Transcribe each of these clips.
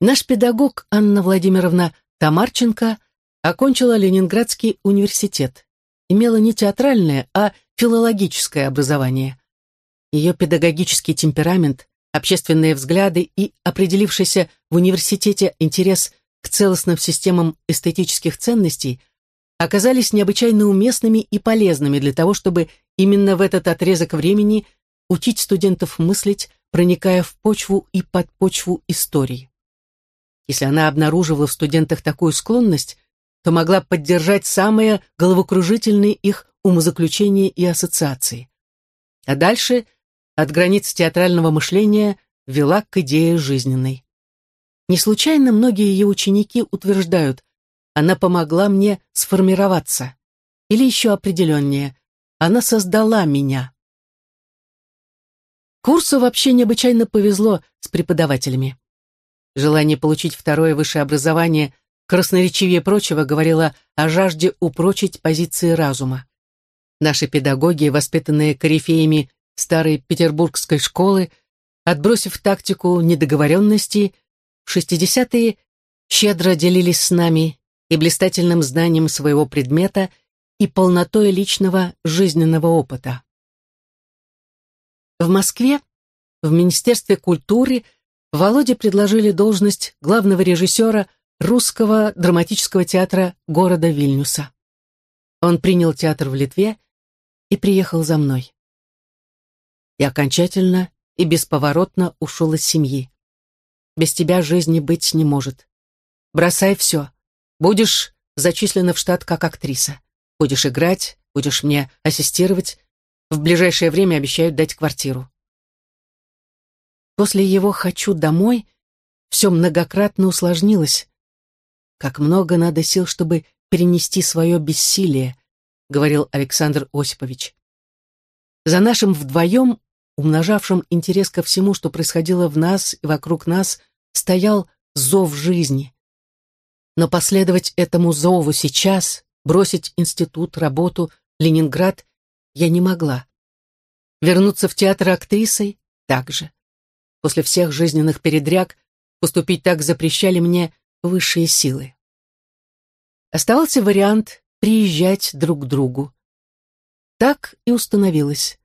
Наш педагог Анна Владимировна Тамарченко окончила Ленинградский университет, имела не театральное, а филологическое образование. Ее педагогический темперамент, общественные взгляды и определившийся в университете интерес к целостным системам эстетических ценностей оказались необычайно уместными и полезными для того, чтобы именно в этот отрезок времени учить студентов мыслить, проникая в почву и подпочву истории. Если она обнаруживала в студентах такую склонность, то могла поддержать самые головокружительные их умозаключения и ассоциации. А дальше, от границ театрального мышления, вела к идее жизненной. Не случайно многие ее ученики утверждают, она помогла мне сформироваться. Или еще определеннее, она создала меня. Курсу вообще необычайно повезло с преподавателями. Желание получить второе высшее образование красноречивее прочего говорило о жажде упрочить позиции разума. Наши педагоги, воспитанные корифеями старой петербургской школы, отбросив тактику недоговоренности, в 60-е щедро делились с нами и блистательным знанием своего предмета, и полнотой личного жизненного опыта. В Москве, в Министерстве культуры, Володе предложили должность главного режиссера русского драматического театра города Вильнюса. Он принял театр в Литве и приехал за мной. И окончательно и бесповоротно ушел из семьи. Без тебя жизни быть не может. Бросай все. Будешь зачислена в штат как актриса. Будешь играть, будешь мне ассистировать. В ближайшее время обещают дать квартиру. После его «хочу домой» все многократно усложнилось. Как много надо сил, чтобы перенести свое бессилие, говорил Александр Осипович. За нашим вдвоем, умножавшим интерес ко всему, что происходило в нас и вокруг нас, стоял зов жизни. Но последовать этому зову сейчас, бросить институт, работу, Ленинград, я не могла. Вернуться в театр актрисой также. После всех жизненных передряг поступить так запрещали мне высшие силы. Оставался вариант приезжать друг к другу. Так и установилось.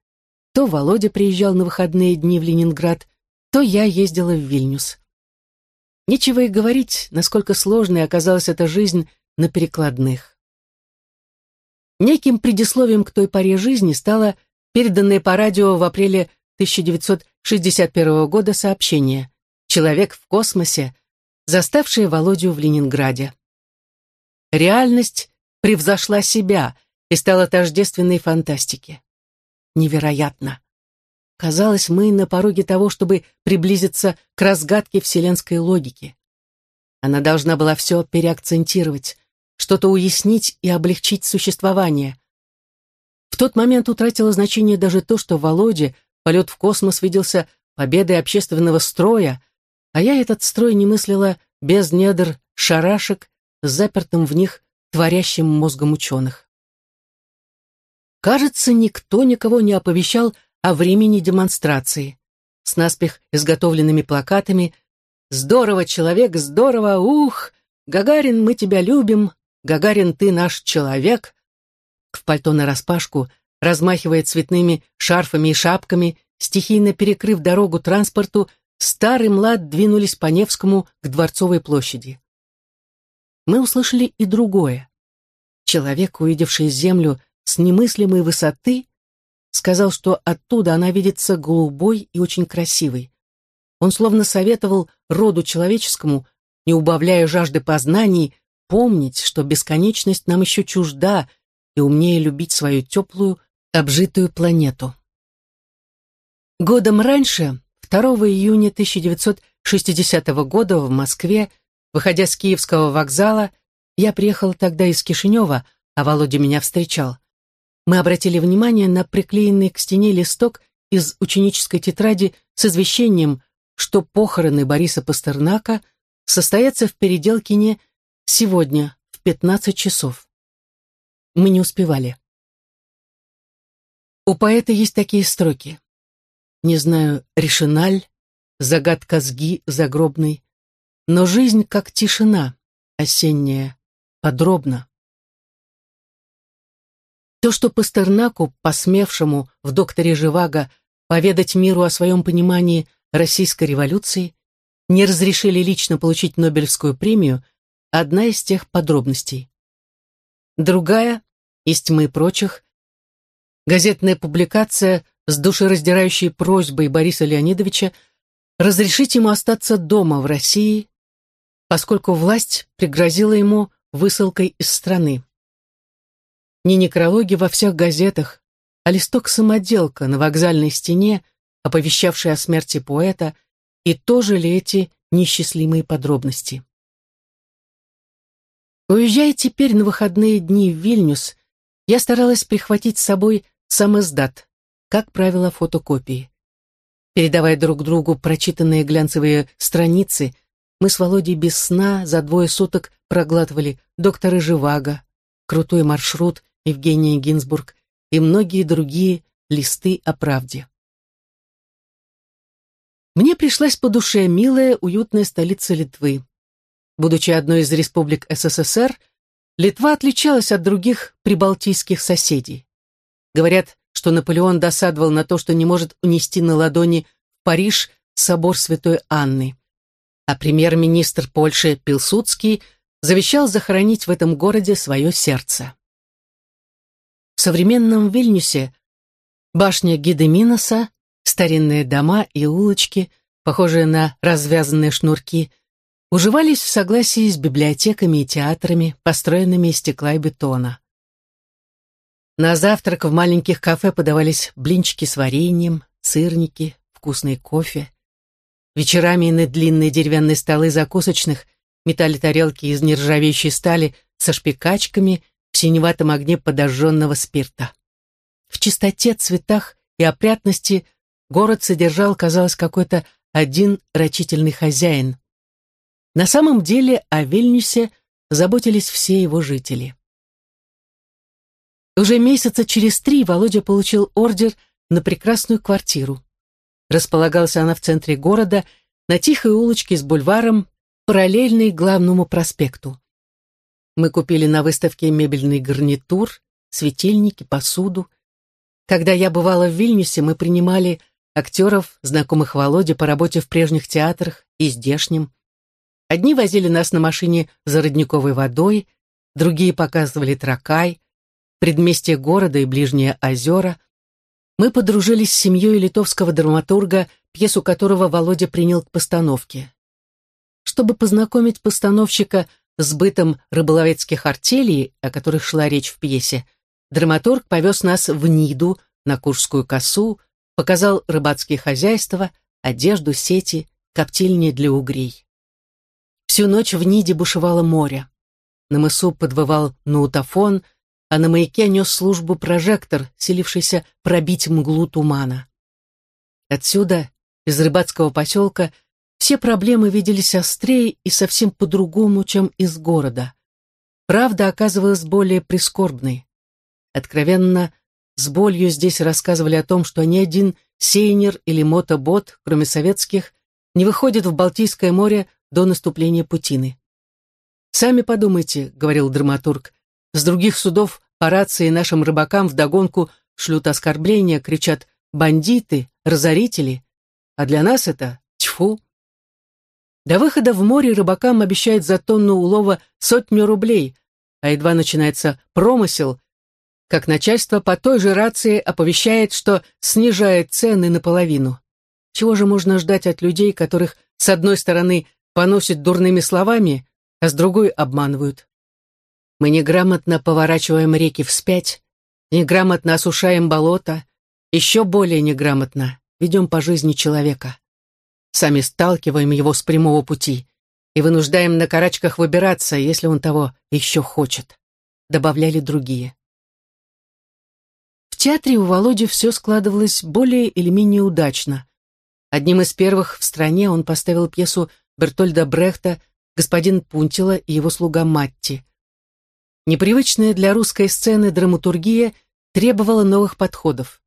То Володя приезжал на выходные дни в Ленинград, то я ездила в Вильнюс. Нечего и говорить, насколько сложной оказалась эта жизнь на перекладных. Неким предисловием к той поре жизни стало переданное по радио в апреле 1961 года сообщение «Человек в космосе», заставшее Володю в Ленинграде. Реальность превзошла себя и стала тождественной фантастике. Невероятно. Казалось, мы на пороге того, чтобы приблизиться к разгадке вселенской логики. Она должна была все переакцентировать, что-то уяснить и облегчить существование. В тот момент утратило значение даже то, что Володе полет в космос виделся победой общественного строя, а я этот строй не мыслила без недр шарашек, запертым в них творящим мозгом ученых. Кажется, никто никого не оповещал о времени демонстрации. С наспех изготовленными плакатами «Здорово, человек, здорово, ух! Гагарин, мы тебя любим! Гагарин, ты наш человек!» В пальто нараспашку, размахивая цветными шарфами и шапками, стихийно перекрыв дорогу транспорту, старый млад двинулись по Невскому к Дворцовой площади. Мы услышали и другое. Человек, увидевший землю с немыслимой высоты, сказал, что оттуда она видится голубой и очень красивой. Он словно советовал роду человеческому, не убавляя жажды познаний, помнить, что бесконечность нам еще чужда и умнее любить свою теплую, обжитую планету. Годом раньше, 2 июня 1960 года в Москве, выходя с Киевского вокзала, я приехал тогда из Кишинева, а Володя меня встречал мы обратили внимание на приклеенный к стене листок из ученической тетради с извещением, что похороны Бориса Пастернака состоятся в Переделкине сегодня в 15 часов. Мы не успевали. У поэта есть такие строки. Не знаю, решиналь, загадка сги загробный, но жизнь как тишина, осенняя, подробно. То, что Пастернаку, посмевшему в докторе Живаго поведать миру о своем понимании российской революции, не разрешили лично получить Нобелевскую премию, одна из тех подробностей. Другая, из тьмы прочих, газетная публикация с душераздирающей просьбой Бориса Леонидовича разрешить ему остаться дома в России, поскольку власть пригрозила ему высылкой из страны. Не некрологи во всех газетах, а листок-самоделка на вокзальной стене, оповещавший о смерти поэта, и тоже ли эти несчастливые подробности. Уезжая теперь на выходные дни в Вильнюс, я старалась прихватить с собой сам издат, как правило, фотокопии. Передавая друг другу прочитанные глянцевые страницы, мы с Володей без сна за двое суток проглатывали «Доктора Живаго», «Крутой маршрут» Евгения Гинзбург и многие другие листы о правде. Мне пришлась по душе милая, уютная столица Литвы. Будучи одной из республик СССР, Литва отличалась от других прибалтийских соседей. Говорят, что Наполеон досадовал на то, что не может унести на ладони в Париж собор Святой Анны. А премьер-министр Польши Пилсудский завещал захоронить в этом городе свое сердце. В современном Вильнюсе башня Гидеминоса, старинные дома и улочки, похожие на развязанные шнурки, уживались в согласии с библиотеками и театрами, построенными из стекла и бетона. На завтрак в маленьких кафе подавались блинчики с вареньем, сырники, вкусный кофе. Вечерами на длинные деревянные столы закусочных метали тарелки из нержавеющей стали со шпикачками в синеватом огне подожженного спирта. В чистоте, цветах и опрятности город содержал, казалось, какой-то один рачительный хозяин. На самом деле о Вильнюсе заботились все его жители. Уже месяца через три Володя получил ордер на прекрасную квартиру. Располагалась она в центре города, на тихой улочке с бульваром, параллельной главному проспекту. Мы купили на выставке мебельный гарнитур, светильники, посуду. Когда я бывала в Вильнюсе, мы принимали актеров, знакомых Володе по работе в прежних театрах и здешнем. Одни возили нас на машине за родниковой водой, другие показывали тракай, предместье города и ближние озера, мы подружились с семьей литовского драматурга, пьесу которого Володя принял к постановке. Чтобы познакомить постановщика с бытом рыболовецких артелей, о которых шла речь в пьесе, драматург повез нас в Ниду, на Куршскую косу, показал рыбацкие хозяйства, одежду, сети, коптильни для угрей. Всю ночь в Ниде бушевало море. На мысу подвывал наутофон, а на маяке нес службу прожектор, силившийся пробить мглу тумана. Отсюда, из рыбацкого поселка, все проблемы виделись острее и совсем по-другому, чем из города. Правда оказывалась более прискорбной. Откровенно, с болью здесь рассказывали о том, что ни один сейнер или мотобот, кроме советских, не выходит в Балтийское море до наступления Путины. «Сами подумайте», — говорил драматург, — «с других судов по рации нашим рыбакам вдогонку шлют оскорбления, кричат «бандиты», «разорители», а для нас это «тьфу». До выхода в море рыбакам обещают за тонну улова сотню рублей, а едва начинается промысел, как начальство по той же рации оповещает, что снижает цены наполовину. Чего же можно ждать от людей, которых с одной стороны поносят дурными словами, а с другой обманывают? Мы неграмотно поворачиваем реки вспять, неграмотно осушаем болото, еще более неграмотно ведем по жизни человека. Сами сталкиваем его с прямого пути и вынуждаем на карачках выбираться, если он того еще хочет, добавляли другие. В театре у Володи все складывалось более или менее удачно. Одним из первых в стране он поставил пьесу Бертольда Брехта «Господин Пунтила и его слуга Матти», Непривычная для русской сцены драматургия требовала новых подходов.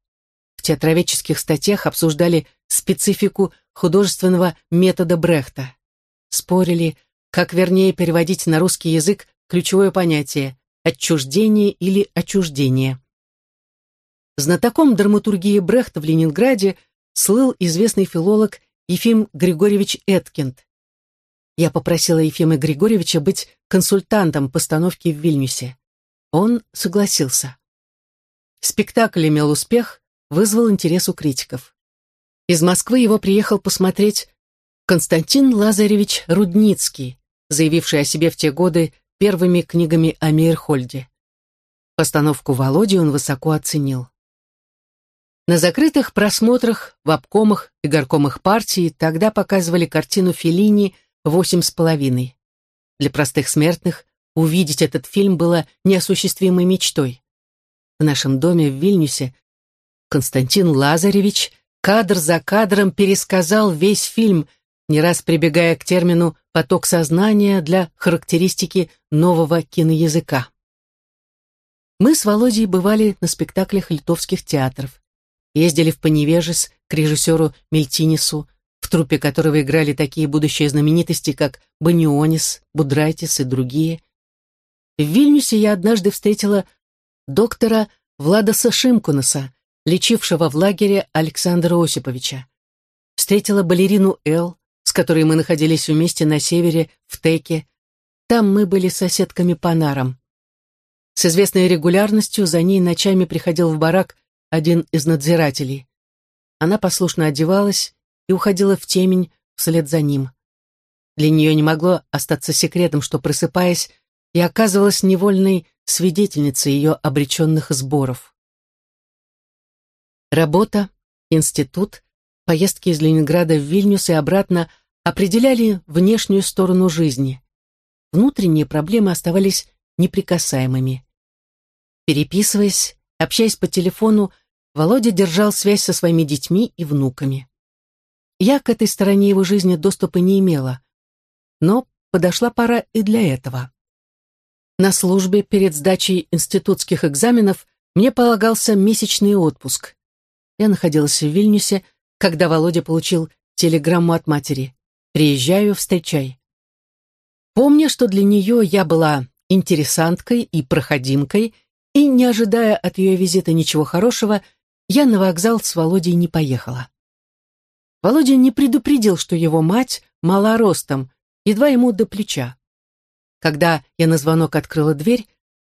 В театроведческих статьях обсуждали специфику художественного метода Брехта. спорили, как вернее переводить на русский язык ключевое понятие «отчуждение» или «отчуждение». Знатоком драматургии Брехта в Ленинграде слыл известный филолог Ефим Григорьевич Эткинд. Я попросила Ефима Григорьевича быть консультантом постановки в Вильнюсе. Он согласился. Спектакль имел успех, вызвал интерес у критиков. Из Москвы его приехал посмотреть Константин Лазаревич Рудницкий, заявивший о себе в те годы первыми книгами о Мейерхольде. Постановку Володи он высоко оценил. На закрытых просмотрах в обкомах и горкомах партии тогда показывали картину Феллини «Восемь с половиной». Для простых смертных увидеть этот фильм было неосуществимой мечтой. В нашем доме в Вильнюсе Константин Лазаревич кадр за кадром пересказал весь фильм, не раз прибегая к термину «поток сознания» для характеристики нового киноязыка. Мы с Володей бывали на спектаклях литовских театров ездили в Поневежес к режиссеру Мельтинису, в труппе которого играли такие будущие знаменитости, как Банионис, Будрайтис и другие. В Вильнюсе я однажды встретила доктора Владаса Шимкунаса, лечившего в лагере Александра Осиповича. Встретила балерину Эл, с которой мы находились вместе на севере, в Теке. Там мы были соседками по нарам. С известной регулярностью за ней ночами приходил в барак один из надзирателей. Она послушно одевалась и уходила в темень вслед за ним. Для нее не могло остаться секретом, что, просыпаясь, я оказывалась невольной свидетельницей ее обреченных сборов. Работа, институт, поездки из Ленинграда в Вильнюс и обратно определяли внешнюю сторону жизни. Внутренние проблемы оставались неприкасаемыми. Переписываясь, Общаясь по телефону, Володя держал связь со своими детьми и внуками. Я к этой стороне его жизни доступа не имела, но подошла пора и для этого. На службе перед сдачей институтских экзаменов мне полагался месячный отпуск. Я находилась в Вильнюсе, когда Володя получил телеграмму от матери. «Приезжаю, встречай». Помня, что для нее я была интересанткой и проходимкой, и, не ожидая от ее визита ничего хорошего, я на вокзал с Володей не поехала. Володя не предупредил, что его мать мала ростом, едва ему до плеча. Когда я на звонок открыла дверь,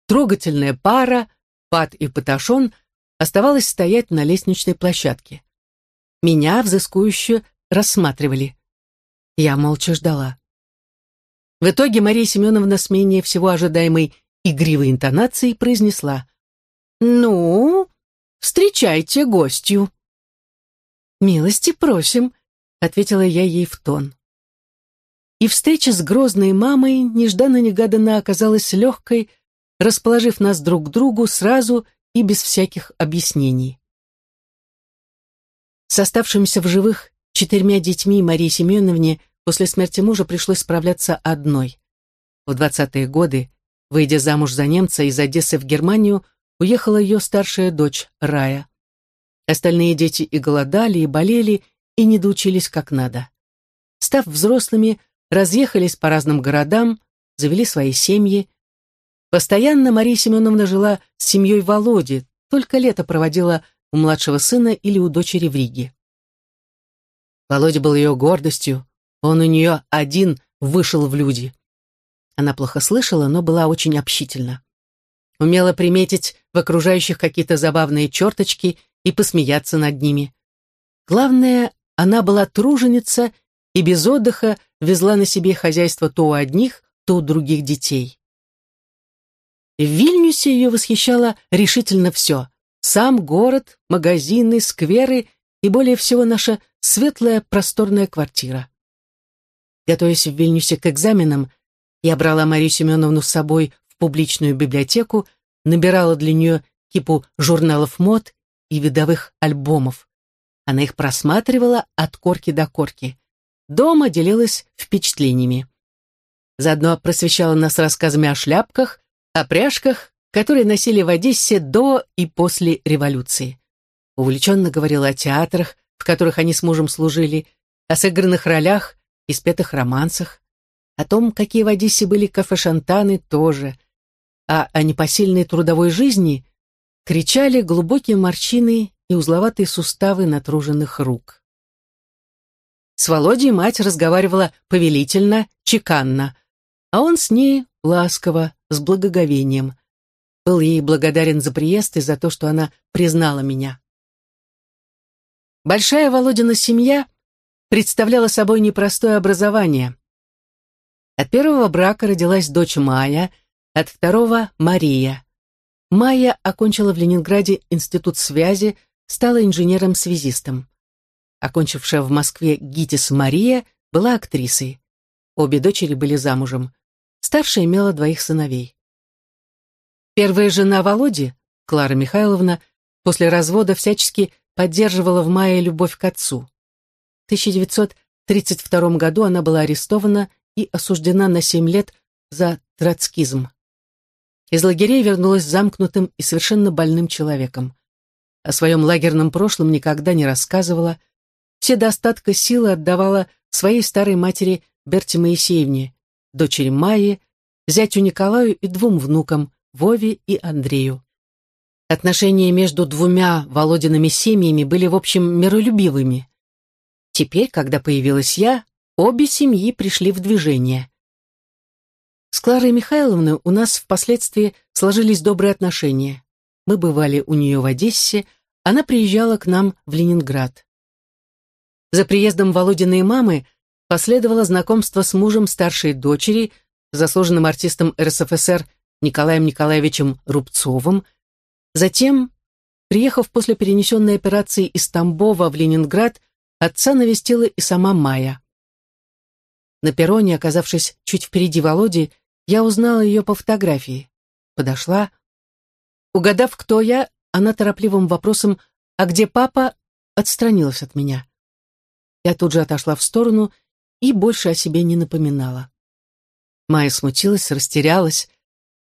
трогательная пара, Пат и Паташон, оставалась стоять на лестничной площадке. Меня взыскующе рассматривали. Я молча ждала. В итоге Мария Семеновна с менее всего ожидаемой игривой интонацией произнесла «Ну, встречайте гостью». «Милости просим», — ответила я ей в тон. И встреча с грозной мамой нежданно-негаданно оказалась легкой, расположив нас друг к другу сразу и без всяких объяснений. С оставшимися в живых четырьмя детьми Марии Семеновне после смерти мужа пришлось справляться одной. В двадцатые годы Выйдя замуж за немца из Одессы в Германию, уехала ее старшая дочь Рая. Остальные дети и голодали, и болели, и не доучились как надо. Став взрослыми, разъехались по разным городам, завели свои семьи. Постоянно Мария Семеновна жила с семьей Володи, только лето проводила у младшего сына или у дочери в Риге. Володя был ее гордостью, он у нее один вышел в люди. Она плохо слышала, но была очень общительна. Умела приметить в окружающих какие-то забавные черточки и посмеяться над ними. Главное, она была труженица и без отдыха везла на себе хозяйство то у одних, то у других детей. В Вильнюсе ее восхищало решительно все. Сам город, магазины, скверы и более всего наша светлая просторная квартира. Готовясь в Вильнюсе к экзаменам, я брала Марию Семеновну с собой в публичную библиотеку, набирала для нее кипу журналов мод и видовых альбомов. Она их просматривала от корки до корки. Дома делилась впечатлениями. Заодно просвещала нас рассказами о шляпках, о пряжках, которые носили в Одессе до и после революции. Увлеченно говорила о театрах, в которых они с мужем служили, о сыгранных ролях, и спетых романсах, о том, какие в Одессе были кафе-шантаны, тоже, а о непосильной трудовой жизни кричали глубокие морщины и узловатые суставы натруженных рук. С Володей мать разговаривала повелительно, чеканно, а он с ней ласково, с благоговением. Был ей благодарен за приезд и за то, что она признала меня. Большая Володина семья представляла собой непростое образование. От первого брака родилась дочь Майя, от второго — Мария. Майя окончила в Ленинграде институт связи, стала инженером-связистом. Окончившая в Москве ГИТИС Мария была актрисой. Обе дочери были замужем. Старшая имела двоих сыновей. Первая жена Володи, Клара Михайловна, после развода всячески поддерживала в мае любовь к отцу. В 1932 году она была арестована и осуждена на 7 лет за троцкизм. Из лагерей вернулась замкнутым и совершенно больным человеком. О своем лагерном прошлом никогда не рассказывала, все достатка силы отдавала своей старой матери Берте Моисеевне, дочери Майи, зятю Николаю и двум внукам, Вове и Андрею. Отношения между двумя Володиными семьями были, в общем, миролюбивыми. Теперь, когда появилась я, обе семьи пришли в движение. С Кларой Михайловной у нас впоследствии сложились добрые отношения. Мы бывали у нее в Одессе, она приезжала к нам в Ленинград. За приездом Володиной мамы последовало знакомство с мужем старшей дочери, заслуженным артистом РСФСР Николаем Николаевичем Рубцовым. Затем, приехав после перенесенной операции из Тамбова в Ленинград, отца навестила и сама Майя. На перроне, оказавшись чуть впереди Володи, я узнала ее по фотографии. Подошла. Угадав, кто я, она торопливым вопросом «А где папа?» отстранилась от меня. Я тут же отошла в сторону и больше о себе не напоминала. Майя смутилась, растерялась.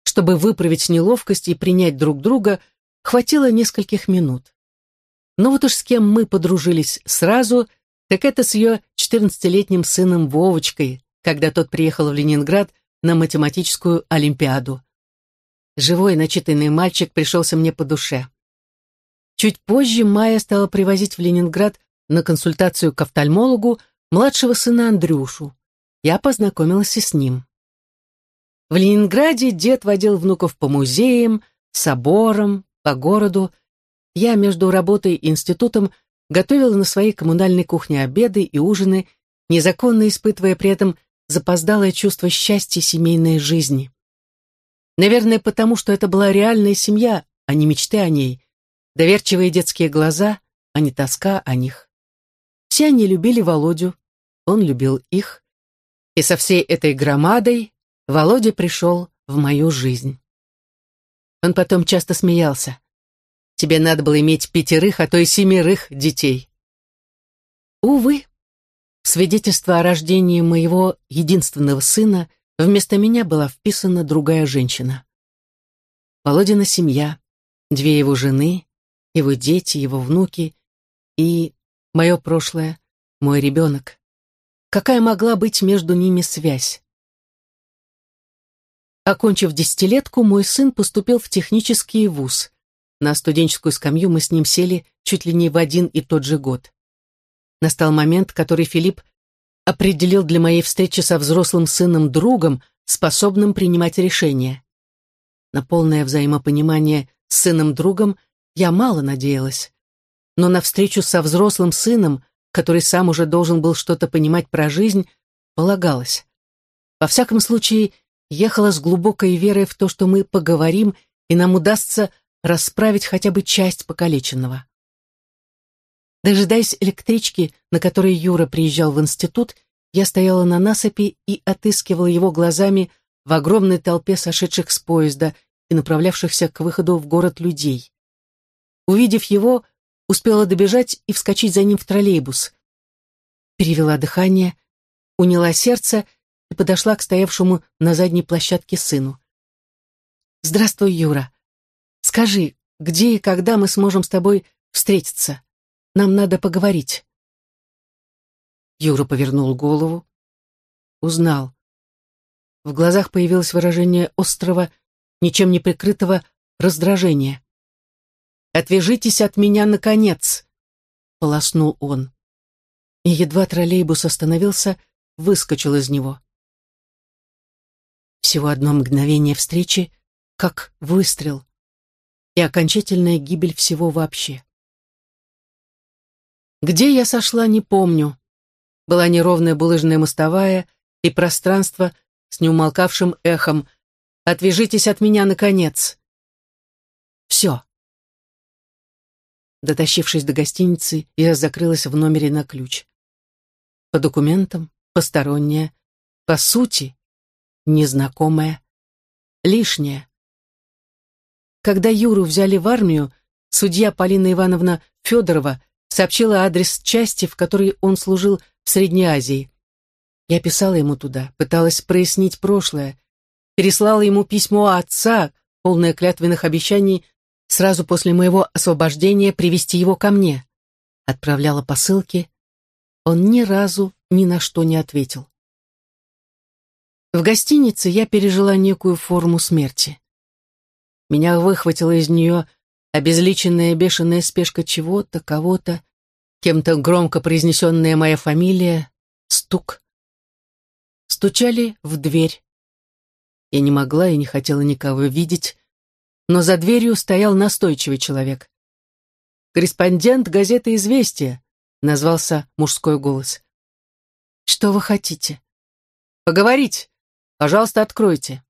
Чтобы выправить неловкость и принять друг друга, хватило нескольких минут. Но вот уж с кем мы подружились сразу, так это с ее четырнадцатилетним сыном Вовочкой, когда тот приехал в Ленинград на математическую олимпиаду. Живой начитанный мальчик пришелся мне по душе. Чуть позже Майя стала привозить в Ленинград на консультацию к офтальмологу младшего сына Андрюшу. Я познакомилась и с ним. В Ленинграде дед водил внуков по музеям, соборам, по городу. Я между работой и институтом готовила на своей коммунальной кухне обеды и ужины, незаконно испытывая при этом запоздалое чувство счастья семейной жизни. Наверное, потому что это была реальная семья, а не мечты о ней, доверчивые детские глаза, а не тоска о них. Все они любили Володю, он любил их. И со всей этой громадой Володя пришел в мою жизнь. Он потом часто смеялся. Тебе надо было иметь пятерых, а то и семерых детей. Увы, свидетельство о рождении моего единственного сына вместо меня была вписана другая женщина. Володина семья, две его жены, его дети, его внуки и мое прошлое, мой ребенок. Какая могла быть между ними связь? Окончив десятилетку, мой сын поступил в технический вуз. На студенческую скамью мы с ним сели чуть ли не в один и тот же год. Настал момент, который Филипп определил для моей встречи со взрослым сыном-другом, способным принимать решения. На полное взаимопонимание с сыном-другом я мало надеялась но на встречу со взрослым сыном, который сам уже должен был что-то понимать про жизнь, полагалось. Во всяком случае, ехала с глубокой верой в то, что мы поговорим, и нам удастся расправить хотя бы часть покалеченного. Дожидаясь электрички, на которой Юра приезжал в институт, я стояла на насыпи и отыскивала его глазами в огромной толпе сошедших с поезда и направлявшихся к выходу в город людей. Увидев его, успела добежать и вскочить за ним в троллейбус. Перевела дыхание, уняла сердце и подошла к стоявшему на задней площадке сыну. «Здравствуй, Юра. Скажи, где и когда мы сможем с тобой встретиться? Нам надо поговорить». Юра повернул голову, узнал. В глазах появилось выражение острого, ничем не прикрытого раздражения. «Отвяжитесь от меня, наконец!» — полоснул он. И едва троллейбус остановился, выскочил из него. Всего одно мгновение встречи, как выстрел, и окончательная гибель всего вообще. Где я сошла, не помню. Была неровная булыжная мостовая и пространство с неумолкавшим эхом «Отвяжитесь от меня, наконец!» Все. Дотащившись до гостиницы, я закрылась в номере на ключ. По документам, посторонняя, по сути, незнакомая, лишняя. Когда Юру взяли в армию, судья Полина Ивановна Федорова сообщила адрес части, в которой он служил в Средней Азии. Я писала ему туда, пыталась прояснить прошлое, переслала ему письмо отца, полное клятвенных обещаний, сразу после моего освобождения привести его ко мне. Отправляла посылки. Он ни разу ни на что не ответил. В гостинице я пережила некую форму смерти. Меня выхватила из нее обезличенная бешеная спешка чего-то, кого-то, кем-то громко произнесенная моя фамилия, стук. Стучали в дверь. Я не могла и не хотела никого видеть, но за дверью стоял настойчивый человек. «Корреспондент газеты «Известия», — назвался мужской голос. «Что вы хотите?» «Поговорить. Пожалуйста, откройте».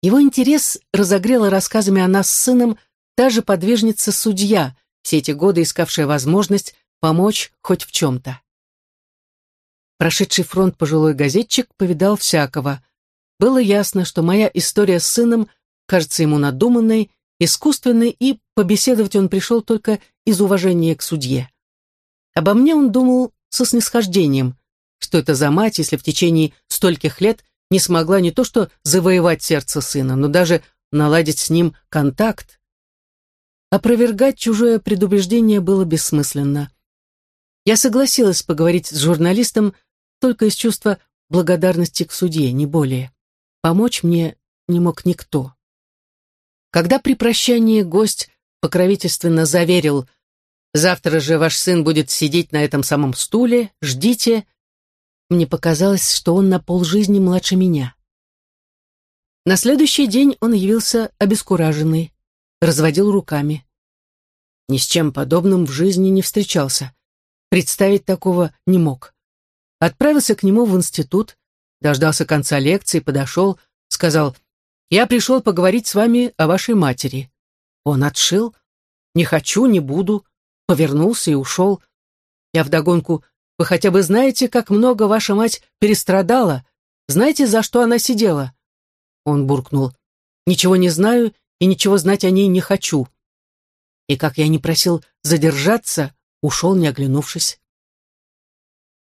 Его интерес разогрела рассказами о нас с сыном та же подвижница-судья, все эти годы искавшая возможность помочь хоть в чем-то. Прошедший фронт пожилой газетчик повидал всякого. Было ясно, что моя история с сыном кажется ему надуманной, искусственной, и побеседовать он пришел только из уважения к судье. Обо мне он думал со снисхождением, что это за мать, если в течение стольких лет не смогла не то что завоевать сердце сына, но даже наладить с ним контакт. Опровергать чужое предубеждение было бессмысленно. Я согласилась поговорить с журналистом только из чувства благодарности к судье, не более. Помочь мне не мог никто. Когда при прощании гость покровительственно заверил «Завтра же ваш сын будет сидеть на этом самом стуле, ждите», мне показалось, что он на полжизни младше меня. На следующий день он явился обескураженный, разводил руками. Ни с чем подобным в жизни не встречался. Представить такого не мог. Отправился к нему в институт, дождался конца лекции, подошел, сказал, «Я пришел поговорить с вами о вашей матери». Он отшил, «Не хочу, не буду», повернулся и ушел. Я вдогонку вы хотя бы знаете, как много ваша мать перестрадала? Знаете, за что она сидела?» Он буркнул. «Ничего не знаю и ничего знать о ней не хочу». И как я не просил задержаться, ушел, не оглянувшись.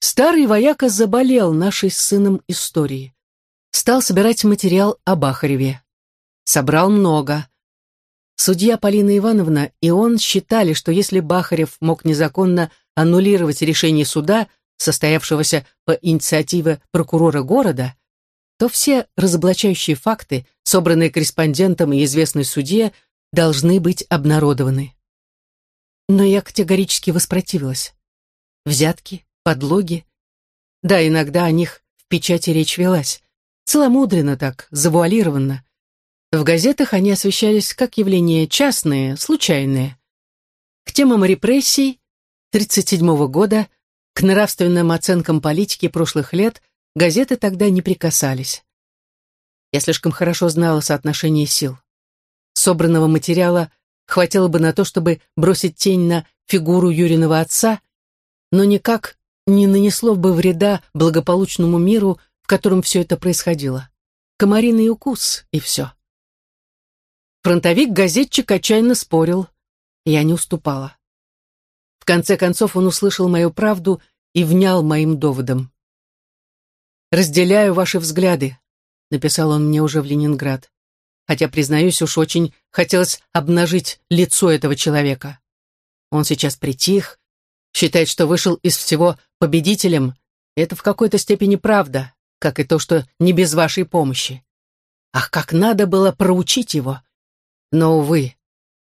Старый вояка заболел нашей с сыном историей. Стал собирать материал о Бахареве. Собрал много. Судья Полина Ивановна и он считали, что если Бахарев мог незаконно аннулировать решение суда, состоявшегося по инициативе прокурора города, то все разоблачающие факты, собранные корреспондентом и известной судье, должны быть обнародованы. Но я категорически воспротивилась. Взятки, подлоги. Да, иногда о них в печати речь велась. Целомудренно так, завуалированно. В газетах они освещались как явления частные, случайные. К темам репрессий 1937 года к нравственным оценкам политики прошлых лет газеты тогда не прикасались. Я слишком хорошо знала соотношение сил. Собранного материала хватило бы на то, чтобы бросить тень на фигуру Юриного отца, но никак не нанесло бы вреда благополучному миру, в котором все это происходило. Комариный укус, и все. Фронтовик-газетчик отчаянно спорил. Я не уступала конце концов он услышал мою правду и внял моим доводом. «Разделяю ваши взгляды», — написал он мне уже в Ленинград. Хотя, признаюсь, уж очень хотелось обнажить лицо этого человека. Он сейчас притих, считает, что вышел из всего победителем, Это в какой-то степени правда, как и то, что не без вашей помощи. Ах, как надо было проучить его! Но, увы,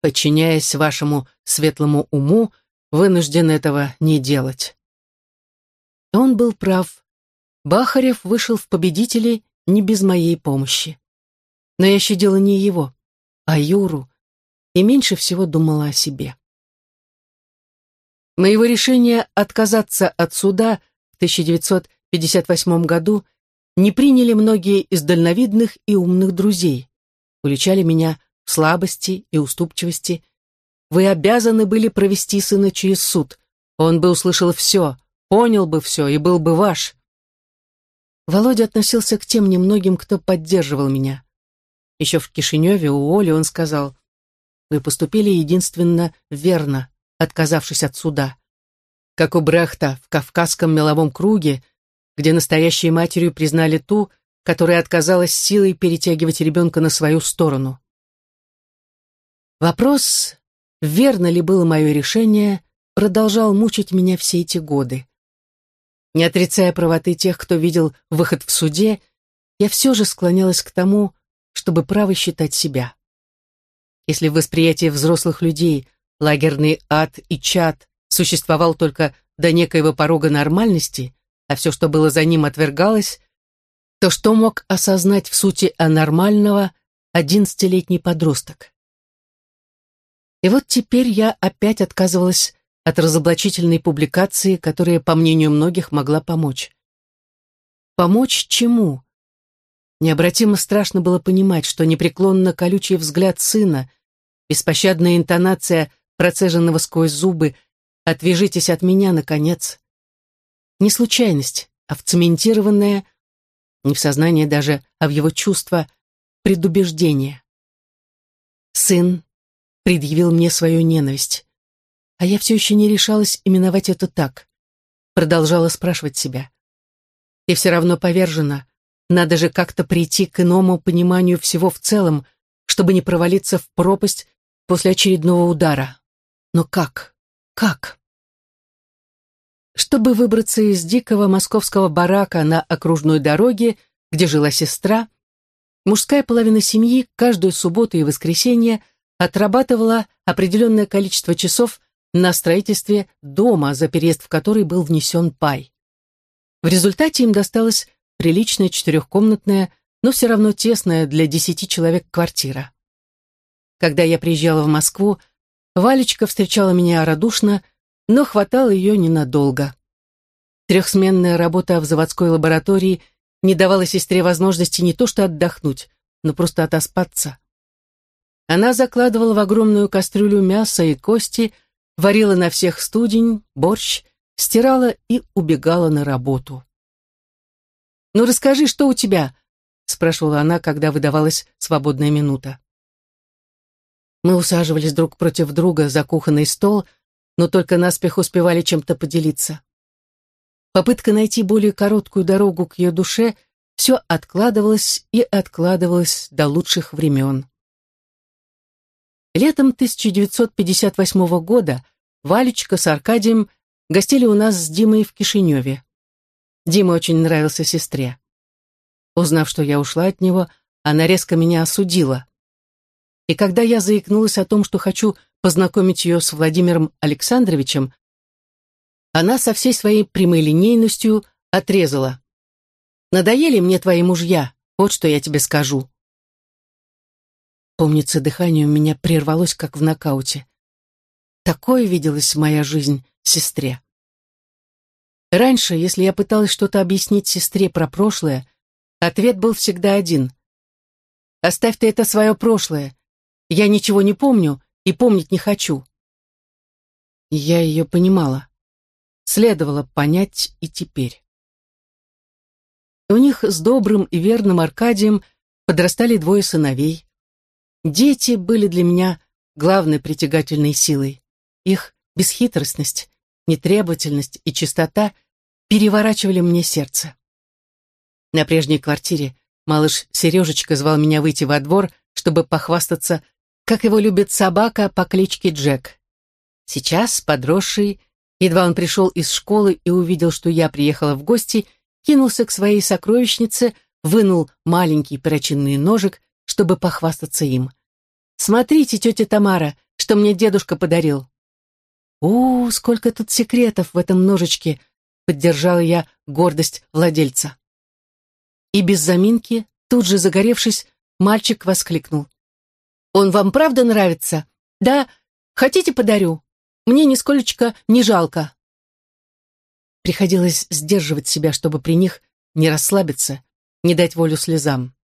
подчиняясь вашему светлому уму, вынужден этого не делать. Он был прав. Бахарев вышел в победители не без моей помощи. Но я щадила не его, а Юру, и меньше всего думала о себе. Моего решения отказаться от суда в 1958 году не приняли многие из дальновидных и умных друзей. Уличали меня в слабости и уступчивости. Вы обязаны были провести сына через суд. Он бы услышал все, понял бы все и был бы ваш. Володя относился к тем немногим, кто поддерживал меня. Еще в Кишиневе у Оли он сказал, «Вы поступили единственно верно, отказавшись от суда. Как у Брехта в Кавказском меловом круге, где настоящей матерью признали ту, которая отказалась силой перетягивать ребенка на свою сторону. Вопрос, верно ли было мое решение, продолжал мучить меня все эти годы. Не отрицая правоты тех, кто видел выход в суде, я все же склонялась к тому, чтобы право считать себя. Если в восприятии взрослых людей лагерный ад и чад существовал только до некоего порога нормальности, а все, что было за ним, отвергалось, то что мог осознать в сути анормального одиннадцатилетний подросток? И вот теперь я опять отказывалась от разоблачительной публикации, которая, по мнению многих, могла помочь. Помочь чему? Необратимо страшно было понимать, что непреклонно колючий взгляд сына, беспощадная интонация процеженного сквозь зубы «Отвяжитесь от меня, наконец!» Не случайность, а вцементированное, не в сознание даже, а в его чувство, предубеждение. Сын предъявил мне свою ненависть а я все еще не решалась именовать это так. Продолжала спрашивать себя. И все равно повержена. Надо же как-то прийти к иному пониманию всего в целом, чтобы не провалиться в пропасть после очередного удара. Но как? Как? Чтобы выбраться из дикого московского барака на окружной дороге, где жила сестра, мужская половина семьи каждую субботу и воскресенье отрабатывала определенное количество часов на строительстве дома, за переезд в который был внесен пай. В результате им досталась приличная четырехкомнатная, но все равно тесная для десяти человек квартира. Когда я приезжала в Москву, Валечка встречала меня радушно, но хватало ее ненадолго. Трехсменная работа в заводской лаборатории не давала сестре возможности не то что отдохнуть, но просто отоспаться. Она закладывала в огромную кастрюлю мясо и кости, варила на всех студень, борщ, стирала и убегала на работу. «Ну расскажи, что у тебя?» — спрашивала она, когда выдавалась свободная минута. Мы усаживались друг против друга за кухонный стол, но только наспех успевали чем-то поделиться. Попытка найти более короткую дорогу к ее душе все откладывалось и откладывалось до лучших времен. Летом 1958 года Валечка с Аркадием гостили у нас с Димой в Кишиневе. Дима очень нравился сестре. Узнав, что я ушла от него, она резко меня осудила. И когда я заикнулась о том, что хочу познакомить ее с Владимиром Александровичем, она со всей своей прямолинейностью отрезала. «Надоели мне твои мужья, вот что я тебе скажу». Помнится, дыхание у меня прервалось, как в нокауте. Такое виделась моя жизнь сестре. Раньше, если я пыталась что-то объяснить сестре про прошлое, ответ был всегда один. «Оставь ты это свое прошлое. Я ничего не помню и помнить не хочу». Я ее понимала. Следовало понять и теперь. У них с добрым и верным Аркадием подрастали двое сыновей. Дети были для меня главной притягательной силой. Их бесхитростность, нетребовательность и чистота переворачивали мне сердце. На прежней квартире малыш Сережечка звал меня выйти во двор, чтобы похвастаться, как его любит собака по кличке Джек. Сейчас, подросший, Едва он пришел из школы и увидел, что я приехала в гости, кинулся к своей сокровищнице, вынул маленький перочинный ножик, чтобы похвастаться им. «Смотрите, тетя Тамара, что мне дедушка подарил!» «О, сколько тут секретов в этом ножичке!» — поддержала я гордость владельца. И без заминки, тут же загоревшись, мальчик воскликнул. «Он вам правда нравится? Да? Хотите, подарю? Мне нисколечко не жалко». Приходилось сдерживать себя, чтобы при них не расслабиться, не дать волю слезам.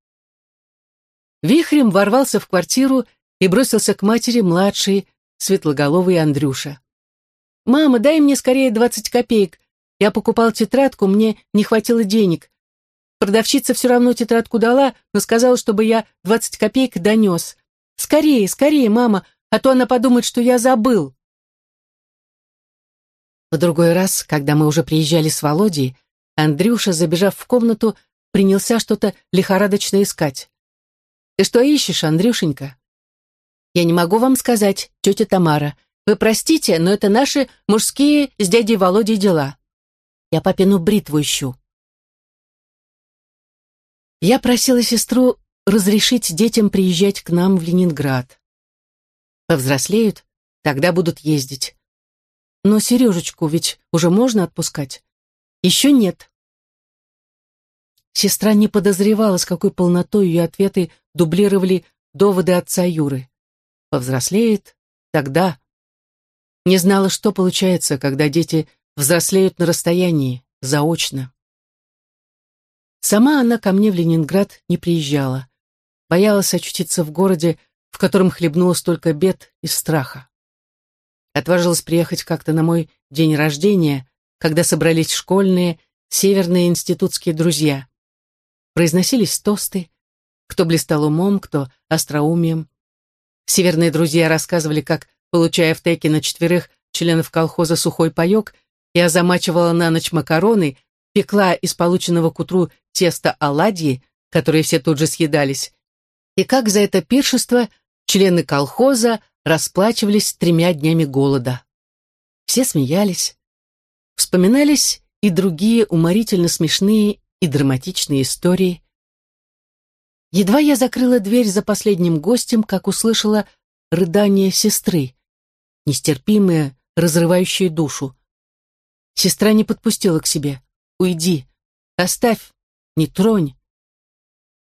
Вихрем ворвался в квартиру и бросился к матери младший, светлоголовый Андрюша. «Мама, дай мне скорее двадцать копеек. Я покупал тетрадку, мне не хватило денег. Продавщица все равно тетрадку дала, но сказала, чтобы я двадцать копеек донес. Скорее, скорее, мама, а то она подумает, что я забыл». В другой раз, когда мы уже приезжали с Володей, Андрюша, забежав в комнату, принялся что-то лихорадочно искать. «Ты что ищешь, Андрюшенька?» «Я не могу вам сказать, тетя Тамара. Вы простите, но это наши мужские с дядей Володей дела. Я папину бритву ищу». Я просила сестру разрешить детям приезжать к нам в Ленинград. Повзрослеют, тогда будут ездить. Но Сережечку ведь уже можно отпускать? Еще нет. Сестра не подозревала, с какой полнотой ее ответы дублировали доводы отца Юры. Повзрослеет, тогда. Не знала, что получается, когда дети взрослеют на расстоянии, заочно. Сама она ко мне в Ленинград не приезжала. Боялась очутиться в городе, в котором хлебнуло столько бед и страха. Отважилась приехать как-то на мой день рождения, когда собрались школьные, северные институтские друзья. Произносились тосты, кто блистал умом, кто остроумием. Северные друзья рассказывали, как, получая в теке на четверых членов колхоза сухой паек, я замачивала на ночь макароны, пекла из полученного к утру теста оладьи, которые все тут же съедались, и как за это пиршество члены колхоза расплачивались тремя днями голода. Все смеялись. Вспоминались и другие уморительно смешные и драматичные истории. Едва я закрыла дверь за последним гостем, как услышала рыдание сестры, нестерпимое, разрывающее душу. Сестра не подпустила к себе. «Уйди! Оставь! Не тронь!»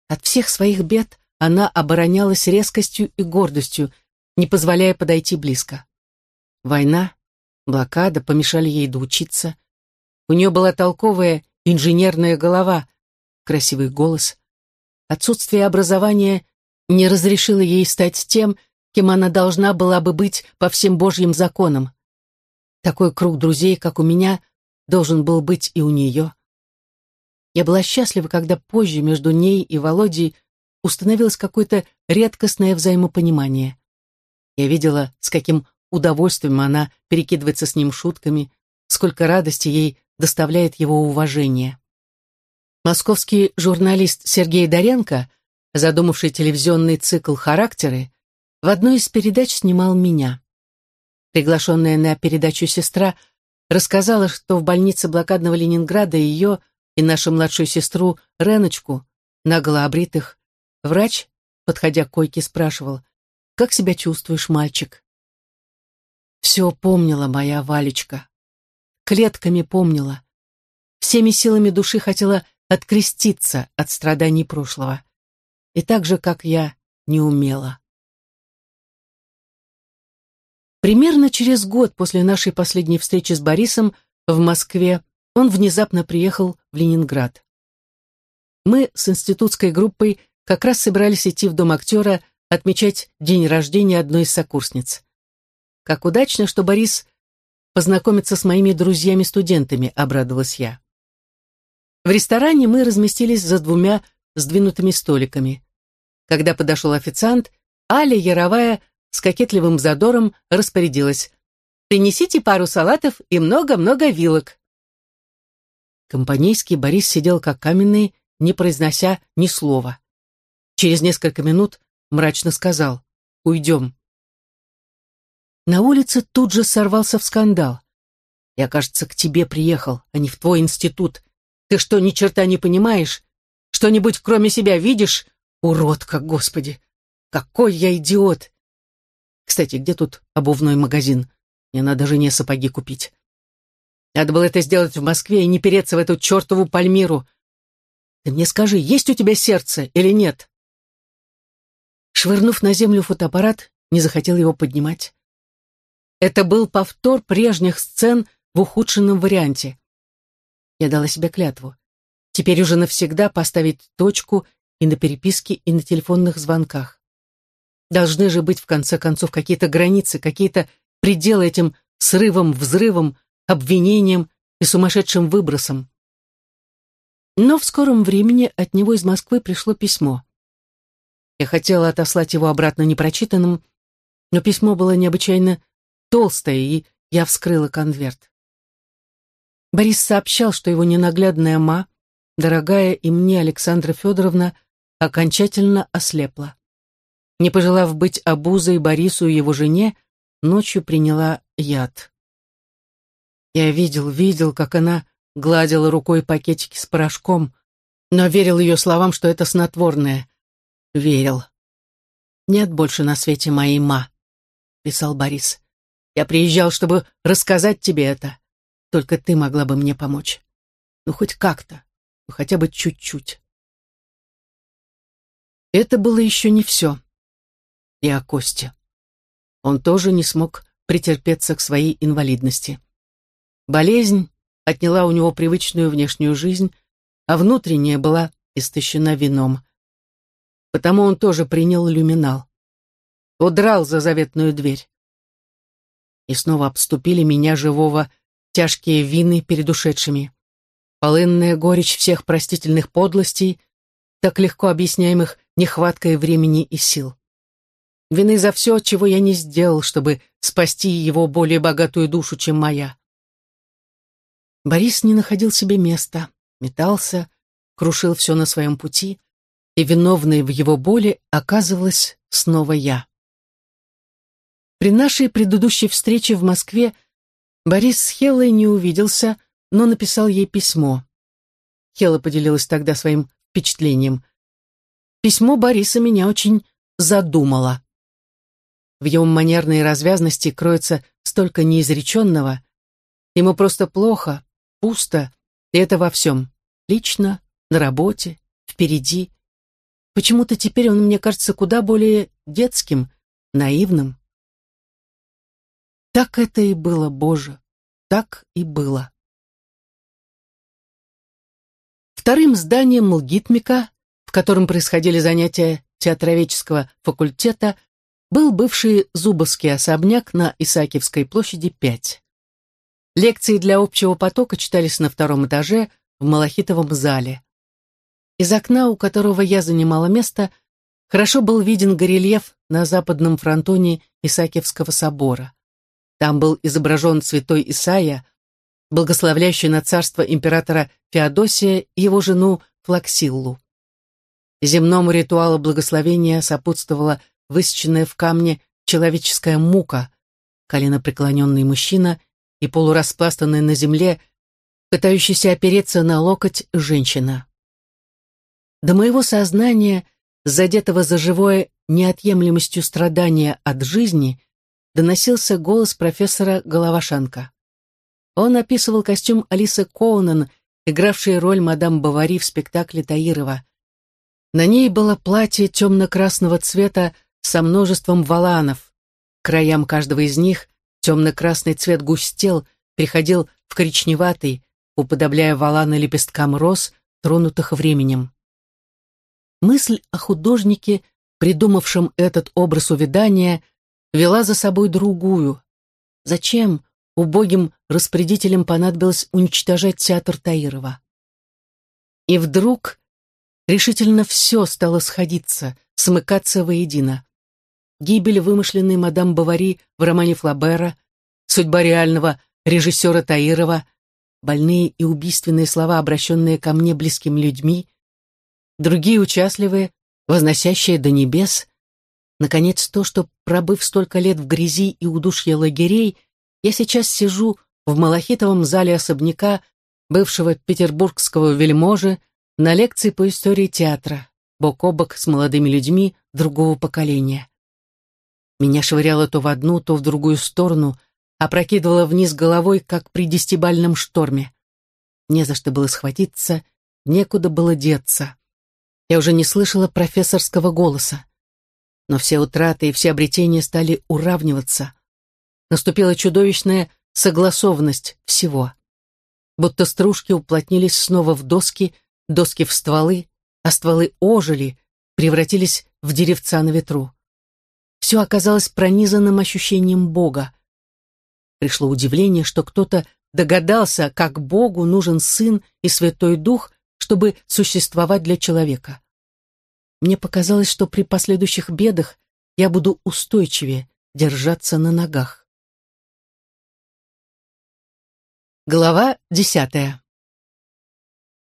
От всех своих бед она оборонялась резкостью и гордостью, не позволяя подойти близко. Война, блокада помешали ей доучиться. У нее была толковая инженерная голова, красивый голос. Отсутствие образования не разрешило ей стать тем, кем она должна была бы быть по всем божьим законам. Такой круг друзей, как у меня, должен был быть и у нее. Я была счастлива, когда позже между ней и Володей установилось какое-то редкостное взаимопонимание. Я видела, с каким удовольствием она перекидывается с ним шутками, сколько радости ей доставляет его уважение. Московский журналист Сергей Доренко, задумавший телевизионный цикл «Характеры», в одной из передач снимал меня. Приглашенная на передачу сестра рассказала, что в больнице блокадного Ленинграда ее и нашу младшую сестру Реночку, наголо обритых, врач, подходя к койке, спрашивал, «Как себя чувствуешь, мальчик?» Все помнила моя Валечка клетками помнила. Всеми силами души хотела откреститься от страданий прошлого. И так же, как я, не умела. Примерно через год после нашей последней встречи с Борисом в Москве он внезапно приехал в Ленинград. Мы с институтской группой как раз собирались идти в Дом актера отмечать день рождения одной из сокурсниц. Как удачно, что Борис познакомиться с моими друзьями-студентами», — обрадовалась я. В ресторане мы разместились за двумя сдвинутыми столиками. Когда подошел официант, Аля Яровая с кокетливым задором распорядилась. «Принесите пару салатов и много-много вилок». Компанейский Борис сидел как каменный, не произнося ни слова. Через несколько минут мрачно сказал «Уйдем». На улице тут же сорвался в скандал. Я, кажется, к тебе приехал, а не в твой институт. Ты что, ни черта не понимаешь? Что-нибудь кроме себя видишь? Уродка, господи! Какой я идиот! Кстати, где тут обувной магазин? Мне надо жене сапоги купить. Надо было это сделать в Москве и не переться в эту чертову Пальмиру. Ты мне скажи, есть у тебя сердце или нет?» Швырнув на землю фотоаппарат, не захотел его поднимать. Это был повтор прежних сцен в ухудшенном варианте. Я дала себе клятву. Теперь уже навсегда поставить точку и на переписке, и на телефонных звонках. Должны же быть, в конце концов, какие-то границы, какие-то пределы этим срывом, взрывом, обвинением и сумасшедшим выбросом. Но в скором времени от него из Москвы пришло письмо. Я хотела отослать его обратно непрочитанным, но письмо было необычайно толстое, и я вскрыла конверт. Борис сообщал, что его ненаглядная ма, дорогая и мне Александра Федоровна, окончательно ослепла. Не пожелав быть обузой Борису и его жене, ночью приняла яд. Я видел, видел, как она гладила рукой пакетики с порошком, но верил ее словам, что это снотворное. Верил. «Нет больше на свете моей ма», — писал Борис. «Я приезжал, чтобы рассказать тебе это. Только ты могла бы мне помочь. Ну, хоть как-то, ну, хотя бы чуть-чуть». Это было еще не все. И о Косте. Он тоже не смог претерпеться к своей инвалидности. Болезнь отняла у него привычную внешнюю жизнь, а внутренняя была истощена вином. Потому он тоже принял люминал. Удрал за заветную дверь. И снова обступили меня живого тяжкие вины перед ушедшими. Полынная горечь всех простительных подлостей, так легко объясняемых нехваткой времени и сил. Вины за все, чего я не сделал, чтобы спасти его более богатую душу, чем моя. Борис не находил себе места, метался, крушил все на своем пути, и виновной в его боли оказывалась снова я. При нашей предыдущей встрече в Москве Борис с Хеллой не увиделся, но написал ей письмо. Хела поделилась тогда своим впечатлением. Письмо Бориса меня очень задумало. В его манерной развязности кроется столько неизреченного. Ему просто плохо, пусто, и это во всем. Лично, на работе, впереди. Почему-то теперь он мне кажется куда более детским, наивным. Так это и было, Боже, так и было. Вторым зданием Млгитмика, в котором происходили занятия театроведческого факультета, был бывший Зубовский особняк на Исаакиевской площади 5. Лекции для общего потока читались на втором этаже в Малахитовом зале. Из окна, у которого я занимала место, хорошо был виден горельеф на западном фронтоне Исаакиевского собора. Там был изображен святой Исаия, благословляющий на царство императора Феодосия и его жену Флаксиллу. Земному ритуалу благословения сопутствовала высеченная в камне человеческая мука, коленопреклоненный мужчина и полураспластанная на земле, пытающаяся опереться на локоть женщина. До моего сознания, задетого за живое неотъемлемостью страдания от жизни, доносился голос профессора Головашенко. Он описывал костюм Алисы Коунен, игравшей роль мадам Бавари в спектакле Таирова. На ней было платье темно-красного цвета со множеством валанов. К краям каждого из них Темно-красный цвет густел, переходил в коричневатый, уподобляя валаны лепесткам роз, тронутых временем. Мысль о художнике, придумавшем этот образ увядания, вела за собой другую. Зачем убогим распорядителям понадобилось уничтожать театр Таирова? И вдруг решительно все стало сходиться, смыкаться воедино гибель вымышленной мадам Бавари в романе Флабера, судьба реального режиссера Таирова, больные и убийственные слова, обращенные ко мне близким людьми, другие участливые, возносящие до небес, наконец то, что, пробыв столько лет в грязи и удушье лагерей, я сейчас сижу в малахитовом зале особняка бывшего петербургского вельможи на лекции по истории театра, бок о бок с молодыми людьми другого поколения. Меня швыряло то в одну, то в другую сторону, опрокидывало вниз головой, как при десятибальном шторме. Не за что было схватиться, некуда было деться. Я уже не слышала профессорского голоса. Но все утраты и все обретения стали уравниваться. Наступила чудовищная согласованность всего. Будто стружки уплотнились снова в доски, доски в стволы, а стволы ожили, превратились в деревца на ветру. Все оказалось пронизанным ощущением Бога. Пришло удивление, что кто-то догадался, как Богу нужен Сын и Святой Дух, чтобы существовать для человека. Мне показалось, что при последующих бедах я буду устойчивее держаться на ногах. Глава десятая.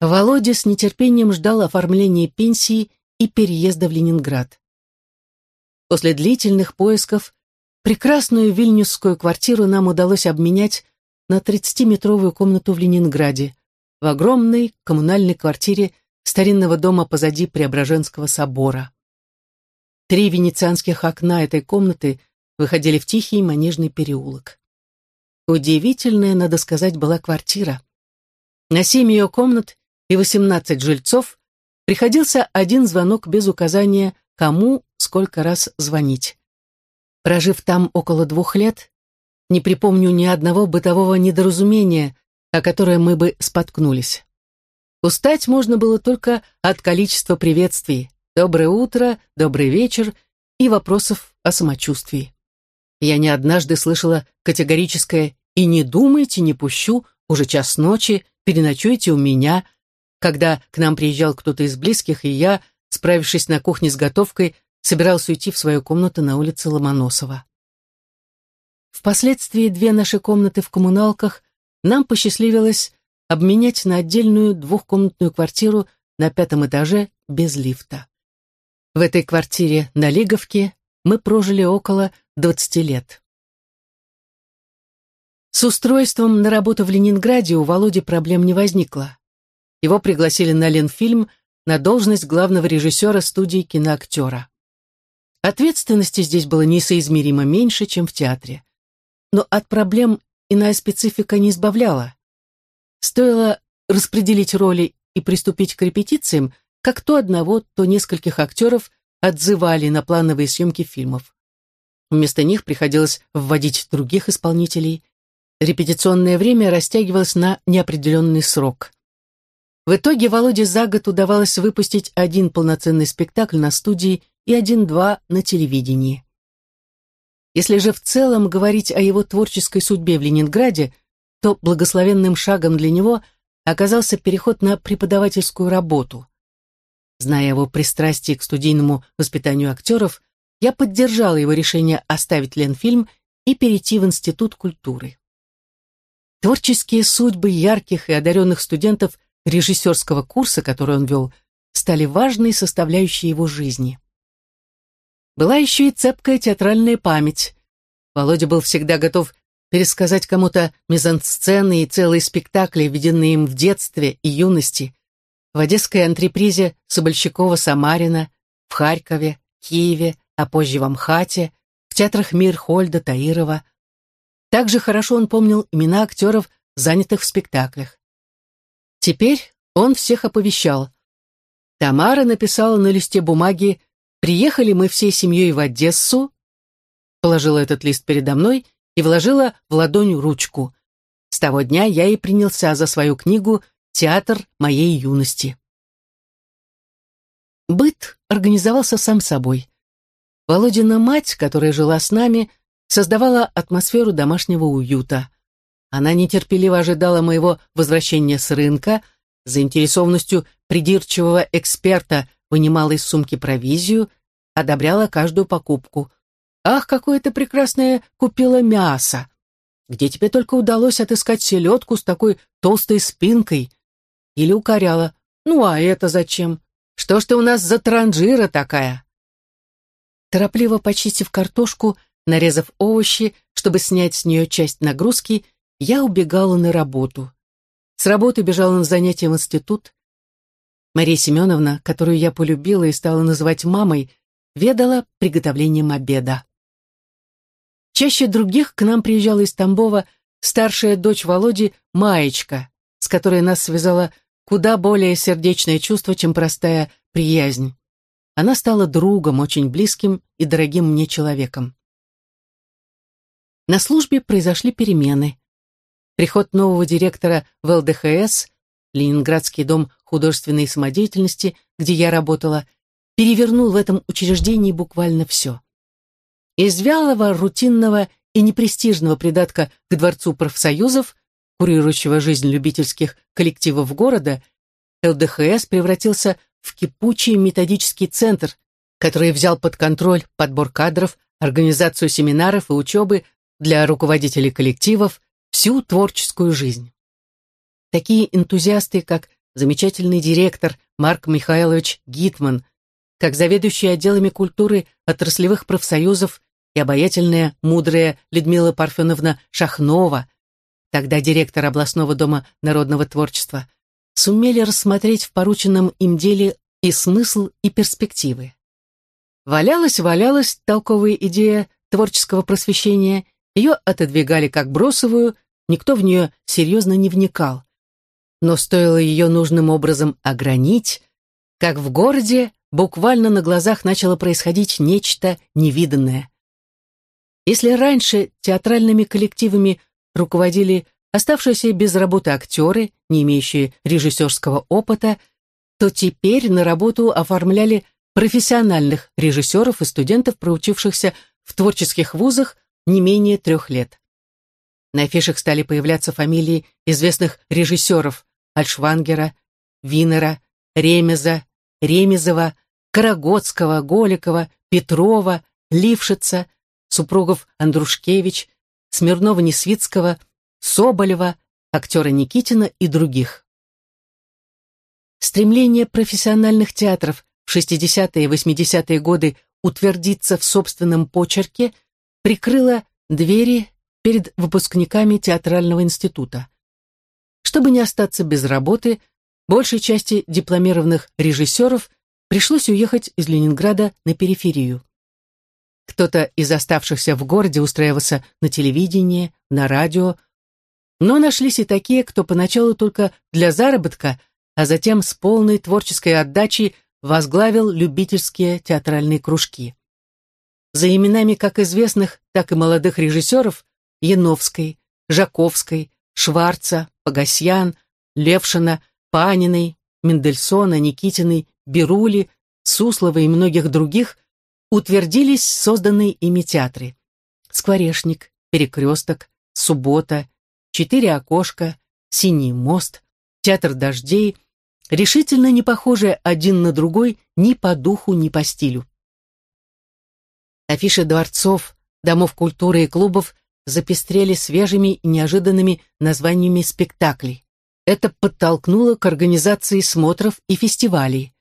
Володя с нетерпением ждал оформления пенсии и переезда в Ленинград. После длительных поисков прекрасную вильнюсскую квартиру нам удалось обменять на 30-метровую комнату в Ленинграде, в огромной коммунальной квартире старинного дома позади Преображенского собора. Три венецианских окна этой комнаты выходили в тихий манежный переулок. Удивительная, надо сказать, была квартира. На семь ее комнат и восемнадцать жильцов приходился один звонок без указания, кому сколько раз звонить. Прожив там около двух лет, не припомню ни одного бытового недоразумения, о которое мы бы споткнулись. Устать можно было только от количества приветствий. Доброе утро, добрый вечер и вопросов о самочувствии. Я не однажды слышала категорическое «и не думайте, не пущу, уже час ночи, переночуйте у меня», когда к нам приезжал кто-то из близких, и я, справившись на кухне с готовкой, собирался уйти в свою комнату на улице Ломоносова. Впоследствии две наши комнаты в коммуналках нам посчастливилось обменять на отдельную двухкомнатную квартиру на пятом этаже без лифта. В этой квартире на Лиговке мы прожили около 20 лет. С устройством на работу в Ленинграде у Володи проблем не возникло. Его пригласили на Ленфильм на должность главного режиссера студии киноактера. Ответственности здесь было несоизмеримо меньше, чем в театре. Но от проблем иная специфика не избавляла. Стоило распределить роли и приступить к репетициям, как то одного, то нескольких актеров отзывали на плановые съемки фильмов. Вместо них приходилось вводить других исполнителей. Репетиционное время растягивалось на неопределенный срок. В итоге Володе за год удавалось выпустить один полноценный спектакль на студии и один-два на телевидении. Если же в целом говорить о его творческой судьбе в Ленинграде, то благословенным шагом для него оказался переход на преподавательскую работу. Зная его пристрастие к студийному воспитанию актеров, я поддержала его решение оставить Ленфильм и перейти в Институт культуры. Творческие судьбы ярких и одаренных студентов режиссерского курса, который он вел, стали важной составляющей его жизни. Была еще и цепкая театральная память. Володя был всегда готов пересказать кому-то мизансцены и целые спектакли, введенные им в детстве и юности, в одесской антрепризе Собольщикова-Самарина, в Харькове, Киеве, а позже в Амхате, в театрах Мирхольда, Таирова. Также хорошо он помнил имена актеров, занятых в спектаклях. Теперь он всех оповещал. Тамара написала на листе бумаги Приехали мы всей семьей в Одессу, положила этот лист передо мной и вложила в ладонь ручку. С того дня я и принялся за свою книгу «Театр моей юности». Быт организовался сам собой. Володина мать, которая жила с нами, создавала атмосферу домашнего уюта. Она нетерпеливо ожидала моего возвращения с рынка, заинтересованностью придирчивого эксперта вынимала из сумки провизию, одобряла каждую покупку. «Ах, какое ты прекрасное купила мясо! Где тебе только удалось отыскать селедку с такой толстой спинкой?» Или укоряла. «Ну а это зачем? Что ж ты у нас за транжира такая?» Торопливо почистив картошку, нарезав овощи, чтобы снять с нее часть нагрузки, я убегала на работу. С работы бежала на занятия в институт. Мария Семеновна, которую я полюбила и стала называть мамой, ведала приготовлением обеда. Чаще других к нам приезжала из Тамбова старшая дочь Володи Маечка, с которой нас связала куда более сердечное чувство, чем простая приязнь. Она стала другом, очень близким и дорогим мне человеком. На службе произошли перемены. Приход нового директора в ЛДХС, Ленинградский дом художественной самодеятельности, где я работала, перевернул в этом учреждении буквально все. Из вялого, рутинного и непрестижного придатка к Дворцу профсоюзов, курирующего жизнь любительских коллективов города, ЛДХС превратился в кипучий методический центр, который взял под контроль подбор кадров, организацию семинаров и учебы для руководителей коллективов, всю творческую жизнь. Такие энтузиасты, как замечательный директор Марк Михайлович Гитман, как заведующий отделами культуры отраслевых профсоюзов и обаятельная, мудрая Людмила Парфеновна Шахнова, тогда директор областного дома народного творчества, сумели рассмотреть в порученном им деле и смысл, и перспективы. Валялась-валялась толковая идея творческого просвещения, ее отодвигали как бросовую, никто в нее серьезно не вникал. Но стоило ее нужным образом огранить, как в городе буквально на глазах начало происходить нечто невиданное. Если раньше театральными коллективами руководили оставшиеся без работы актеры, не имеющие режиссерского опыта, то теперь на работу оформляли профессиональных режиссеров и студентов, проучившихся в творческих вузах не менее трех лет. На афишах стали появляться фамилии известных режиссеров Альшвангера, Винера, Ремеза, Ремезова, Карагодского, Голикова, Петрова, Лившица, супругов Андрушкевич, Смирнова-Несвицкого, Соболева, актера Никитина и других. Стремление профессиональных театров в 60-е и 80-е годы утвердиться в собственном почерке прикрыло двери перед выпускниками театрального института. Чтобы не остаться без работы, большей части дипломированных режиссеров пришлось уехать из Ленинграда на периферию. Кто-то из оставшихся в городе устраивался на телевидении, на радио, но нашлись и такие, кто поначалу только для заработка, а затем с полной творческой отдачей возглавил любительские театральные кружки. За именами как известных, так и молодых режиссеров Яновской, Жаковской, Шварца, Погасьян, Левшина, Паниной, Мендельсона, Никитиной, Берули, Суслова и многих других – утвердились созданные ими театры. Скворешник, Перекресток, Суббота, Четыре окошка, Синий мост, Театр дождей, решительно не похожие один на другой ни по духу, ни по стилю. Афиши дворцов, домов культуры и клубов запестрели свежими и неожиданными названиями спектаклей. Это подтолкнуло к организации смотров и фестивалей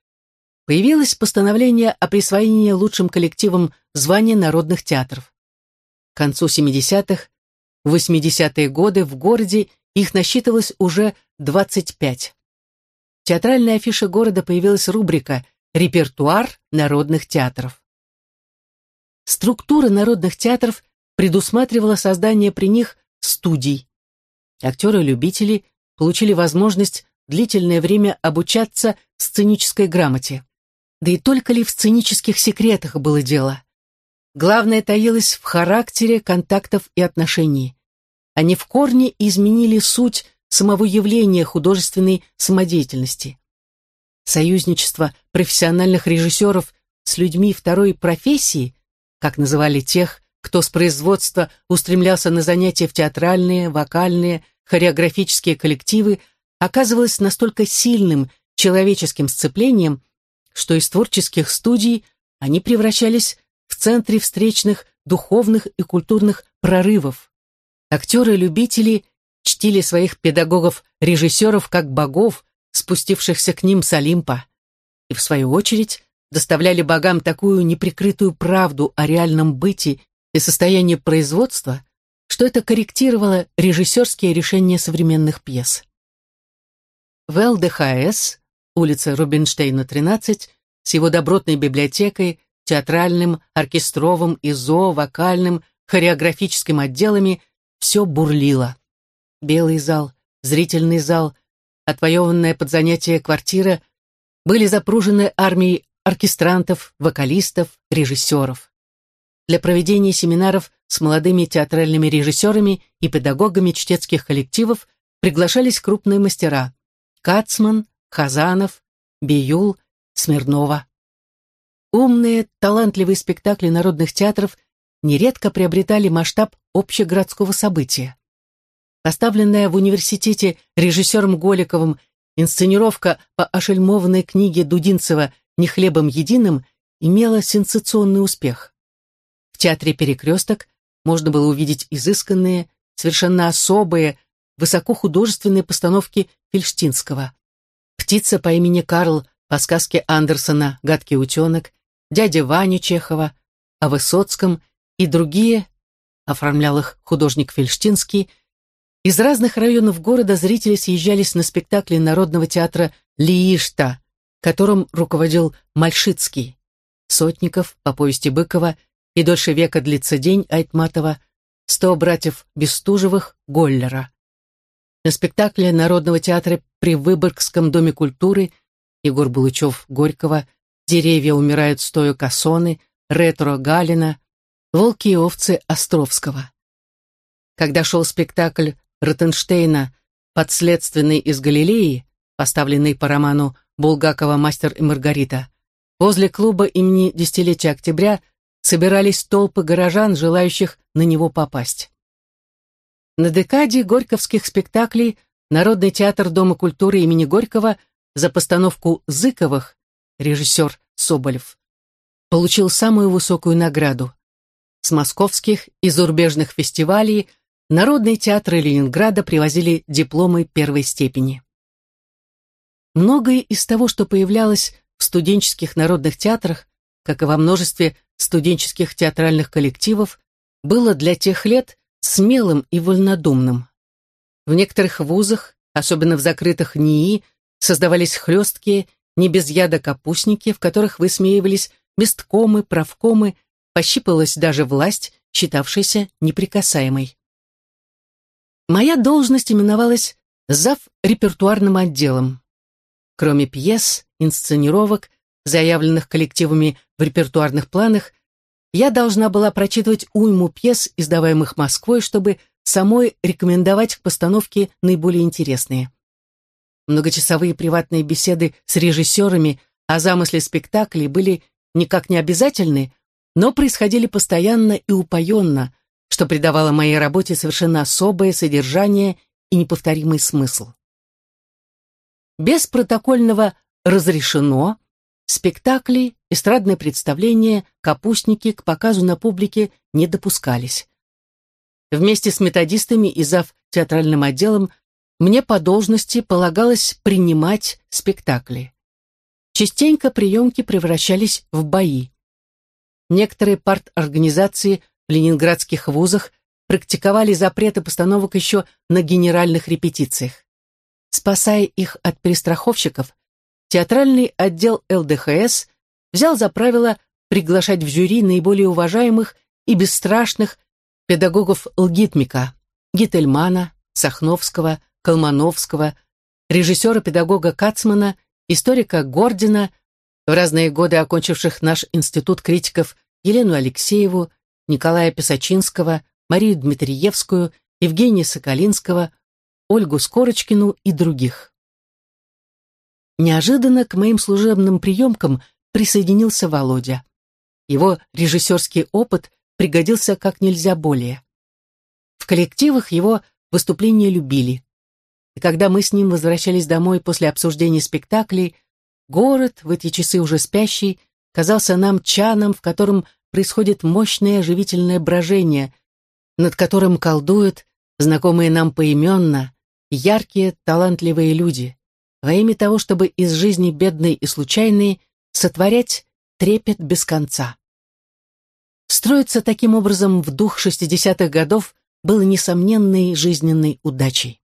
появилось постановление о присвоении лучшим коллективам звания народных театров. К концу 70-х, 80-е годы в городе их насчитывалось уже 25. В театральной афише города появилась рубрика «Репертуар народных театров». Структура народных театров предусматривала создание при них студий. Актеры-любители получили возможность длительное время обучаться сценической грамоте. Да и только ли в сценических секретах было дело? Главное таилось в характере контактов и отношений. Они в корне изменили суть самого явления художественной самодеятельности. Союзничество профессиональных режиссеров с людьми второй профессии, как называли тех, кто с производства устремлялся на занятия в театральные, вокальные, хореографические коллективы, оказывалось настолько сильным человеческим сцеплением, что из творческих студий они превращались в центре встречных духовных и культурных прорывов. Актеры-любители чтили своих педагогов-режиссеров как богов, спустившихся к ним с Олимпа, и, в свою очередь, доставляли богам такую неприкрытую правду о реальном быте и состоянии производства, что это корректировало режиссерские решения современных пьес. В ЛДХС, улица Рубинштейна, 13, с его добротной библиотекой, театральным, оркестровым и зоо, вокальным, хореографическим отделами все бурлило. Белый зал, зрительный зал, отвоеванная под занятие квартира были запружены армией оркестрантов, вокалистов, режиссеров. Для проведения семинаров с молодыми театральными режиссерами и педагогами чтецких коллективов приглашались крупные мастера – Кацман, Хазанов, Биюл, Смирнова. Умные, талантливые спектакли народных театров нередко приобретали масштаб общегородского события. Поставленная в университете режиссером Голиковым инсценировка по ошельмованной книге Дудинцева «Не хлебом единым» имела сенсационный успех. Театре «Перекресток» можно было увидеть изысканные, совершенно особые, высокохудожественные постановки Фельштинского. «Птица по имени Карл» по сказке Андерсона «Гадкий утенок», «Дядя Ваня Чехова», о Высоцком и другие, оформлял их художник Фельштинский, из разных районов города зрители съезжались на спектакли Народного театра «Лиишта», которым руководил Мальшицкий, Сотников по повести Быкова и «Дольше века длится день» Айтматова, «Сто братьев Бестужевых» Голлера. На спектакле Народного театра при Выборгском доме культуры Егор Булычев Горького, «Деревья умирают стоя косоны», «Ретро» Галина, «Волки и овцы» Островского. Когда шел спектакль Ротенштейна «Подследственный из Галилеи», поставленный по роману Булгакова «Мастер и Маргарита», возле клуба имени Десятилетия Октября собирались толпы горожан, желающих на него попасть. На декаде горьковских спектаклей Народный театр Дома культуры имени Горького за постановку «Зыковых» режиссер Соболев получил самую высокую награду. С московских и зарубежных фестивалей народные театры Ленинграда привозили дипломы первой степени. Многое из того, что появлялось в студенческих народных театрах, как и во множестве студенческих театральных коллективов, было для тех лет смелым и вольнодумным. В некоторых вузах, особенно в закрытых НИИ, создавались хлесткие, не без яда капустники, в которых высмеивались месткомы, правкомы, пощипалась даже власть, считавшаяся неприкасаемой. Моя должность именовалась зав. репертуарным отделом. Кроме пьес, инсценировок, заявленных коллективами в репертуарных планах, я должна была прочитывать уйму пьес, издаваемых Москвой, чтобы самой рекомендовать к постановке наиболее интересные. Многочасовые приватные беседы с режиссерами о замысле спектаклей были никак не обязательны, но происходили постоянно и упоенно, что придавало моей работе совершенно особое содержание и неповторимый смысл. Без протокольного «разрешено» спектакли, эстрадные представления, капустники к показу на публике не допускались. Вместе с методистами и зав. театральным отделом мне по должности полагалось принимать спектакли. Частенько приемки превращались в бои. Некоторые парт-организации в ленинградских вузах практиковали запреты постановок еще на генеральных репетициях. Спасая их от перестраховщиков, театральный отдел ЛДХС взял за правило приглашать в жюри наиболее уважаемых и бесстрашных педагогов лгитмика Гительмана, Сахновского, Колмановского, режиссера-педагога Кацмана, историка Гордина, в разные годы окончивших наш институт критиков Елену Алексееву, Николая Писачинского, Марию Дмитриевскую, Евгения Соколинского, Ольгу Скорочкину и других. Неожиданно к моим служебным приемкам присоединился Володя. Его режиссерский опыт пригодился как нельзя более. В коллективах его выступления любили. И когда мы с ним возвращались домой после обсуждения спектаклей, город, в эти часы уже спящий, казался нам чаном, в котором происходит мощное оживительное брожение, над которым колдуют знакомые нам поименно яркие, талантливые люди, во имя того, чтобы из жизни бедной и случайной сотворять трепет без конца. Строится таким образом в дух 60-х годов было несомненной жизненной удачей.